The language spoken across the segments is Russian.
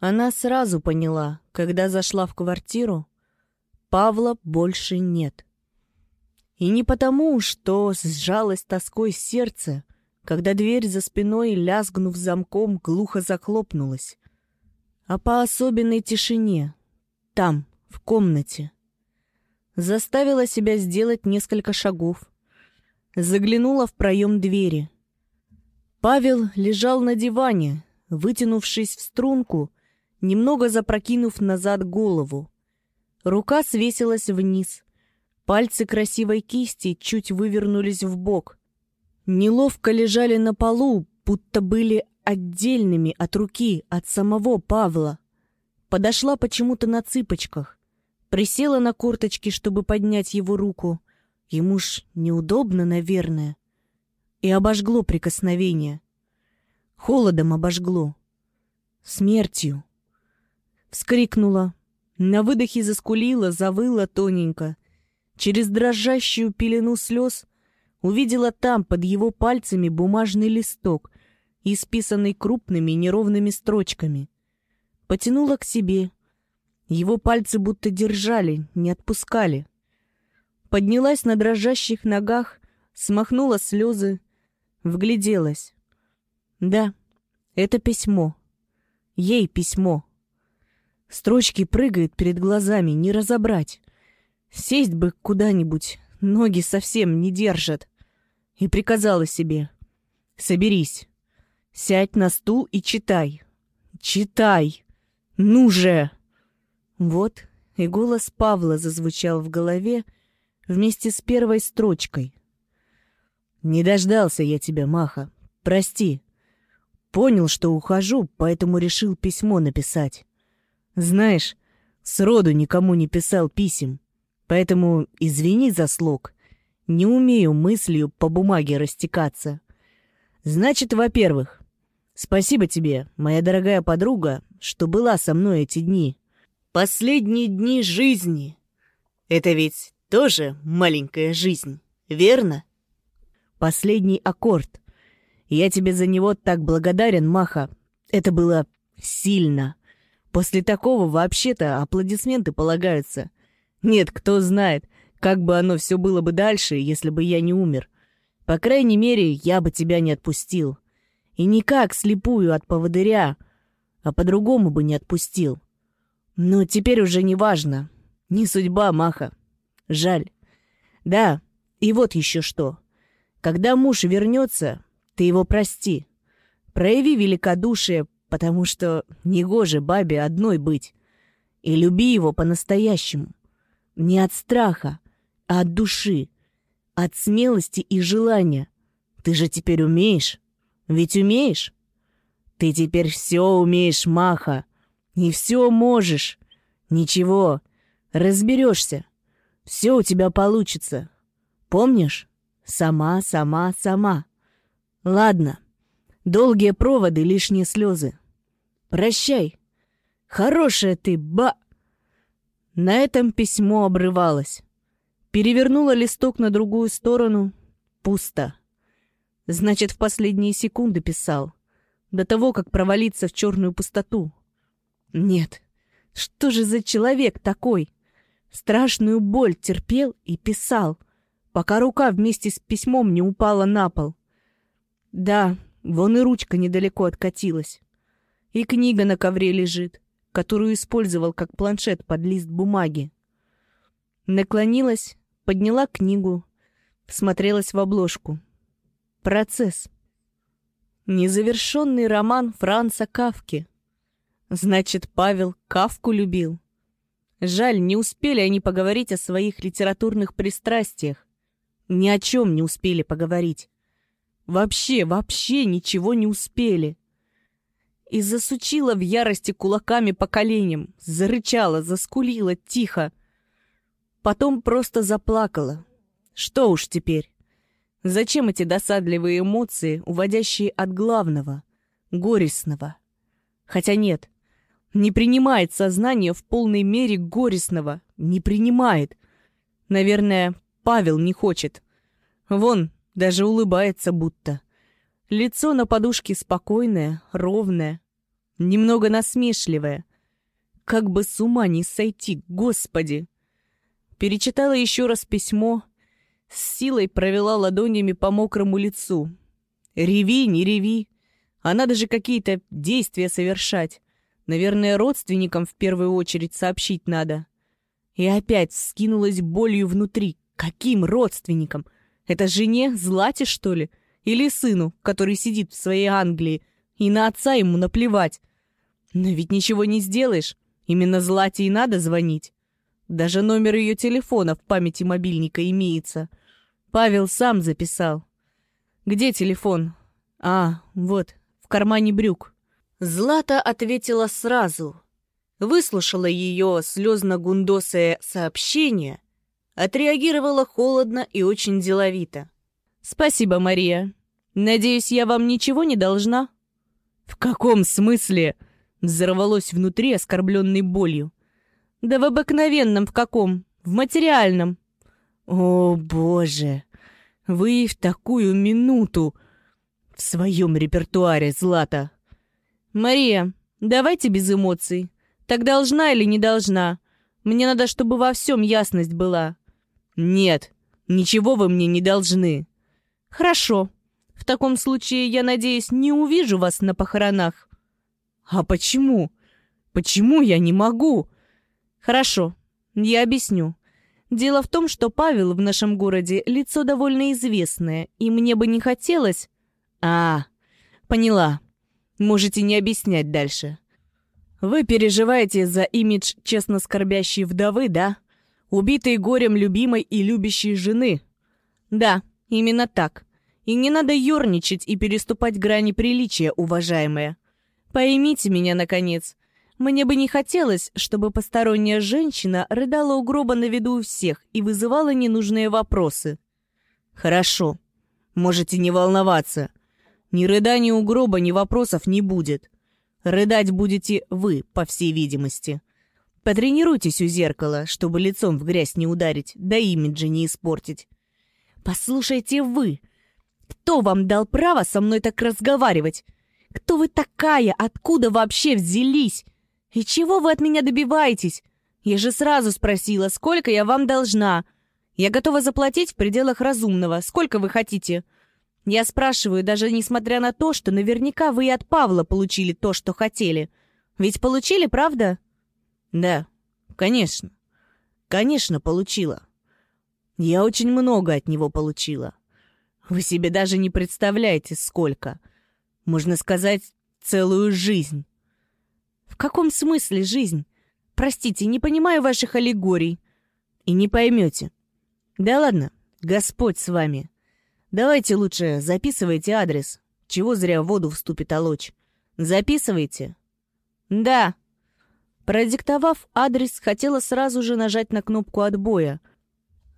Она сразу поняла, когда зашла в квартиру, Павла больше нет. И не потому, что сжалось тоской сердце, когда дверь за спиной, лязгнув замком, глухо захлопнулась, а по особенной тишине, там, в комнате. Заставила себя сделать несколько шагов. Заглянула в проем двери. Павел лежал на диване, вытянувшись в струнку, немного запрокинув назад голову. Рука свесилась вниз. Пальцы красивой кисти чуть вывернулись в бок. Неловко лежали на полу, будто были отдельными от руки, от самого Павла. Подошла почему-то на цыпочках. Присела на корточки, чтобы поднять его руку. Ему ж неудобно, наверное. И обожгло прикосновение. Холодом обожгло. Смертью. Вскрикнула. На выдохе заскулила, завыла тоненько. Через дрожащую пелену слез увидела там, под его пальцами, бумажный листок, исписанный крупными неровными строчками. Потянула к себе. Его пальцы будто держали, не отпускали. Поднялась на дрожащих ногах, смахнула слезы, вгляделась. Да, это письмо. Ей письмо. Строчки прыгают перед глазами, не разобрать. Сесть бы куда-нибудь, ноги совсем не держат. И приказала себе. Соберись. Сядь на стул и читай. Читай. Ну же! Вот и голос Павла зазвучал в голове вместе с первой строчкой. «Не дождался я тебя, Маха. Прости. Понял, что ухожу, поэтому решил письмо написать. Знаешь, сроду никому не писал писем, поэтому извини за слог. Не умею мыслью по бумаге растекаться. Значит, во-первых, спасибо тебе, моя дорогая подруга, что была со мной эти дни. Последние дни жизни. Это ведь тоже маленькая жизнь, верно? Последний аккорд. Я тебе за него так благодарен, Маха. Это было сильно. После такого вообще-то аплодисменты полагаются. Нет, кто знает, как бы оно все было бы дальше, если бы я не умер. По крайней мере, я бы тебя не отпустил. И никак слепую от поводыря, а по-другому бы не отпустил. Но теперь уже не важно. Не судьба, Маха. Жаль. Да, и вот еще что. Когда муж вернется, ты его прости. Прояви великодушие, потому что негоже бабе одной быть. И люби его по-настоящему. Не от страха, а от души, от смелости и желания. Ты же теперь умеешь? Ведь умеешь? Ты теперь все умеешь, Маха. И все можешь. Ничего, разберешься. Все у тебя получится. Помнишь? Сама, сама, сама. Ладно. Долгие проводы, лишние слезы. Прощай. Хорошая ты, ба... На этом письмо обрывалось. Перевернула листок на другую сторону. Пусто. Значит, в последние секунды писал. До того, как провалиться в черную пустоту. Нет. Что же за человек такой? Страшную боль терпел и писал, пока рука вместе с письмом не упала на пол. Да, вон и ручка недалеко откатилась. И книга на ковре лежит, которую использовал как планшет под лист бумаги. Наклонилась, подняла книгу, всмотрелась в обложку. Процесс. Незавершенный роман Франца Кавки. Значит, Павел Кавку любил. Жаль, не успели они поговорить о своих литературных пристрастиях. Ни о чем не успели поговорить. Вообще, вообще ничего не успели и засучила в ярости кулаками по коленям, зарычала, заскулила тихо. Потом просто заплакала. Что уж теперь? Зачем эти досадливые эмоции, уводящие от главного, горестного? Хотя нет, не принимает сознание в полной мере горестного, не принимает. Наверное, Павел не хочет. Вон, даже улыбается будто. Лицо на подушке спокойное, ровное. немного насмешливая. Как бы с ума не сойти, господи! Перечитала еще раз письмо, с силой провела ладонями по мокрому лицу. Реви, не реви. А надо же какие-то действия совершать. Наверное, родственникам в первую очередь сообщить надо. И опять скинулась болью внутри. Каким родственникам? Это жене, Злате, что ли? Или сыну, который сидит в своей Англии, и на отца ему наплевать? Но ведь ничего не сделаешь. Именно Злате и надо звонить. Даже номер ее телефона в памяти мобильника имеется. Павел сам записал. «Где телефон?» «А, вот, в кармане брюк». Злата ответила сразу. Выслушала ее слезно-гундосое сообщение, отреагировала холодно и очень деловито. «Спасибо, Мария. Надеюсь, я вам ничего не должна?» «В каком смысле?» Взорвалось внутри, оскорбленной болью. «Да в обыкновенном в каком? В материальном». «О, боже! Вы в такую минуту в своем репертуаре, Злата!» «Мария, давайте без эмоций. Так должна или не должна? Мне надо, чтобы во всем ясность была». «Нет, ничего вы мне не должны». «Хорошо. В таком случае, я надеюсь, не увижу вас на похоронах». «А почему? Почему я не могу?» «Хорошо, я объясню. Дело в том, что Павел в нашем городе лицо довольно известное, и мне бы не хотелось...» «А, поняла. Можете не объяснять дальше. Вы переживаете за имидж честно скорбящей вдовы, да? Убитой горем любимой и любящей жены?» «Да, именно так. И не надо ерничать и переступать грани приличия, уважаемая. Поймите меня, наконец. Мне бы не хотелось, чтобы посторонняя женщина рыдала у гроба на виду у всех и вызывала ненужные вопросы. Хорошо. Можете не волноваться. Ни рыдания у гроба, ни вопросов не будет. Рыдать будете вы, по всей видимости. Потренируйтесь у зеркала, чтобы лицом в грязь не ударить, да имиджа не испортить. Послушайте вы. Кто вам дал право со мной так разговаривать? Кто вы такая? Откуда вообще взялись? И чего вы от меня добиваетесь? Я же сразу спросила, сколько я вам должна. Я готова заплатить в пределах разумного. Сколько вы хотите? Я спрашиваю, даже несмотря на то, что наверняка вы и от Павла получили то, что хотели. Ведь получили, правда? Да, конечно. Конечно, получила. Я очень много от него получила. Вы себе даже не представляете, сколько можно сказать, целую жизнь. В каком смысле жизнь? Простите, не понимаю ваших аллегорий. И не поймете. Да ладно, Господь с вами. Давайте лучше записывайте адрес. Чего зря воду вступит олочь. Записывайте. Да. Продиктовав адрес, хотела сразу же нажать на кнопку отбоя.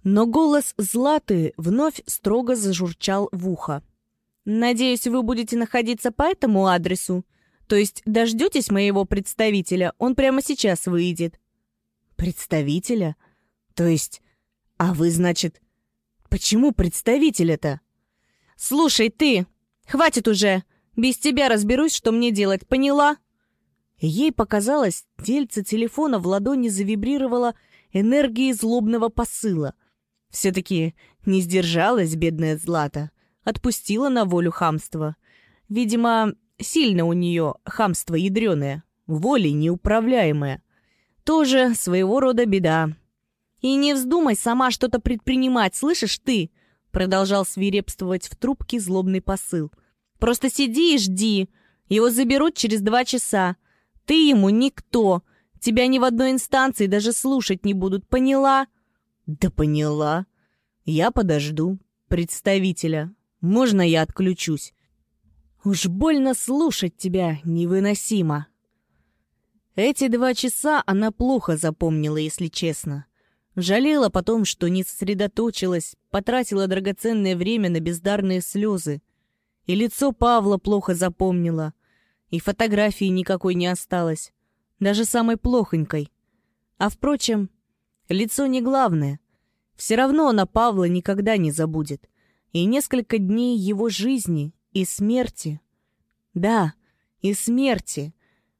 Но голос Златы вновь строго зажурчал в ухо. Надеюсь, вы будете находиться по этому адресу. То есть дождетесь моего представителя, он прямо сейчас выйдет. Представителя? То есть... А вы, значит... Почему представителя-то? Слушай, ты! Хватит уже! Без тебя разберусь, что мне делать, поняла? Ей показалось, тельце телефона в ладони завибрировало энергией злобного посыла. Все-таки не сдержалась бедная Злата отпустила на волю хамство. Видимо, сильно у нее хамство ядреное, волей неуправляемое. Тоже своего рода беда. «И не вздумай сама что-то предпринимать, слышишь ты?» Продолжал свирепствовать в трубке злобный посыл. «Просто сиди и жди. Его заберут через два часа. Ты ему никто. Тебя ни в одной инстанции даже слушать не будут. Поняла?» «Да поняла. Я подожду представителя. Можно я отключусь? Уж больно слушать тебя невыносимо. Эти два часа она плохо запомнила, если честно. Жалела потом, что не сосредоточилась, потратила драгоценное время на бездарные слезы. И лицо Павла плохо запомнила, и фотографии никакой не осталось, даже самой плохонькой. А впрочем, лицо не главное. Все равно она Павла никогда не забудет и несколько дней его жизни и смерти. Да, и смерти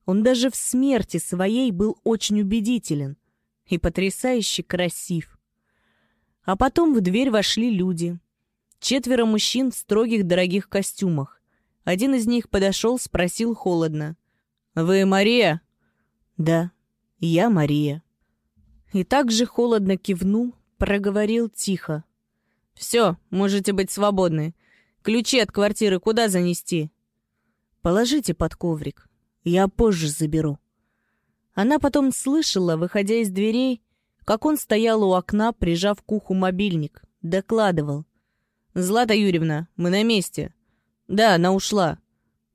Он даже в смерти своей был очень убедителен и потрясающе красив. А потом в дверь вошли люди. Четверо мужчин в строгих дорогих костюмах. Один из них подошел, спросил холодно. «Вы Мария?» «Да, я Мария». И так же холодно кивнул, проговорил тихо. «Все, можете быть свободны. Ключи от квартиры куда занести?» «Положите под коврик. Я позже заберу». Она потом слышала, выходя из дверей, как он стоял у окна, прижав к уху мобильник, докладывал. «Злата Юрьевна, мы на месте». «Да, она ушла».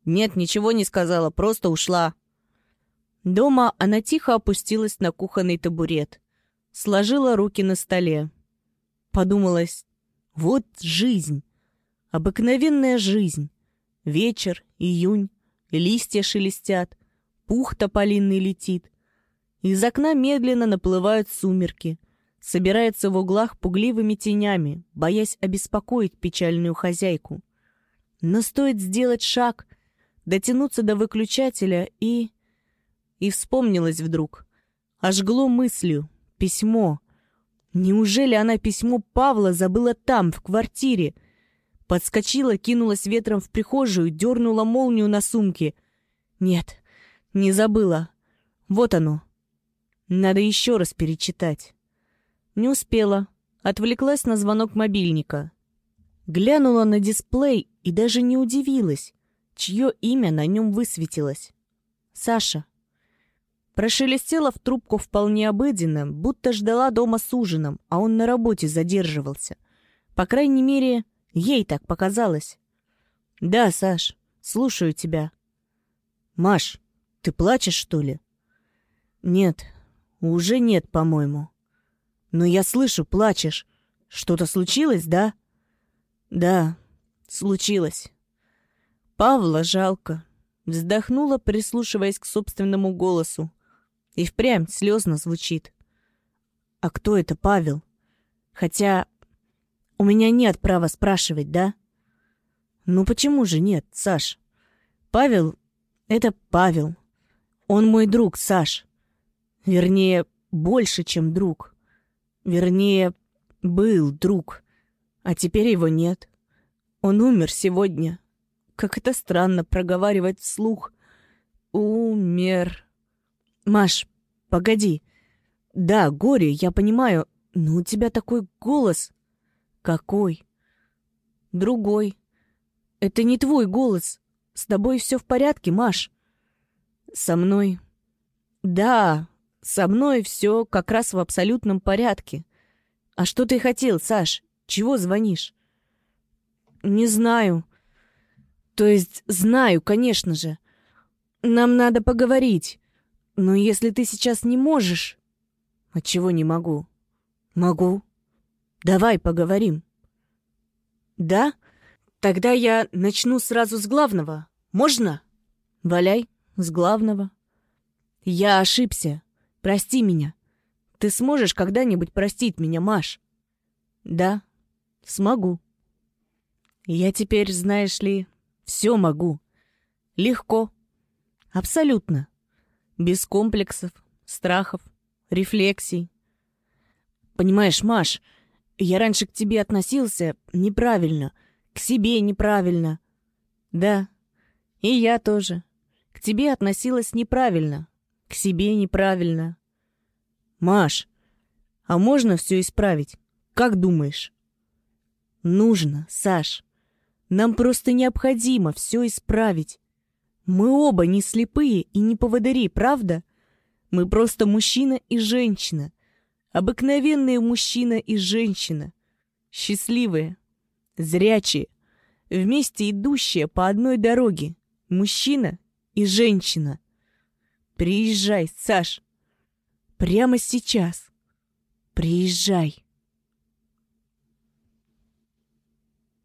«Нет, ничего не сказала, просто ушла». Дома она тихо опустилась на кухонный табурет, сложила руки на столе. Подумалась, вот жизнь, обыкновенная жизнь. Вечер, июнь, листья шелестят, пух тополинный летит. Из окна медленно наплывают сумерки, собирается в углах пугливыми тенями, боясь обеспокоить печальную хозяйку. Но стоит сделать шаг, дотянуться до выключателя и... И вспомнилась вдруг. Ожгло мыслью. Письмо. Неужели она письмо Павла забыла там, в квартире? Подскочила, кинулась ветром в прихожую, дернула молнию на сумке. Нет, не забыла. Вот оно. Надо еще раз перечитать. Не успела. Отвлеклась на звонок мобильника. Глянула на дисплей и даже не удивилась, чье имя на нем высветилось. Саша. Прошелестела в трубку вполне обыденно, будто ждала дома с ужином, а он на работе задерживался. По крайней мере, ей так показалось. «Да, Саш, слушаю тебя». «Маш, ты плачешь, что ли?» «Нет, уже нет, по-моему». «Но я слышу, плачешь. Что-то случилось, да?» «Да, случилось». Павла жалко. Вздохнула, прислушиваясь к собственному голосу. И впрямь слезно звучит. А кто это Павел? Хотя у меня нет права спрашивать, да? Ну почему же нет, Саш? Павел — это Павел. Он мой друг, Саш. Вернее, больше, чем друг. Вернее, был друг. А теперь его нет. Он умер сегодня. Как это странно проговаривать вслух. Умер. «Маш, погоди. Да, горе, я понимаю, но у тебя такой голос». «Какой?» «Другой. Это не твой голос. С тобой все в порядке, Маш?» «Со мной...» «Да, со мной все как раз в абсолютном порядке. А что ты хотел, Саш? Чего звонишь?» «Не знаю. То есть знаю, конечно же. Нам надо поговорить. Но если ты сейчас не можешь... Отчего не могу? Могу. Давай поговорим. Да? Тогда я начну сразу с главного. Можно? Валяй, с главного. Я ошибся. Прости меня. Ты сможешь когда-нибудь простить меня, Маш? Да, смогу. Я теперь, знаешь ли, все могу. Легко. Абсолютно без комплексов, страхов, рефлексий. Понимаешь, Маш, я раньше к тебе относился неправильно, к себе неправильно. Да, и я тоже. К тебе относилась неправильно, к себе неправильно. Маш, а можно все исправить? Как думаешь? Нужно, Саш. Нам просто необходимо все исправить. Мы оба не слепые и не поводыри, правда? Мы просто мужчина и женщина. Обыкновенные мужчина и женщина. Счастливые, зрячие, вместе идущие по одной дороге. Мужчина и женщина. Приезжай, Саш. Прямо сейчас. Приезжай.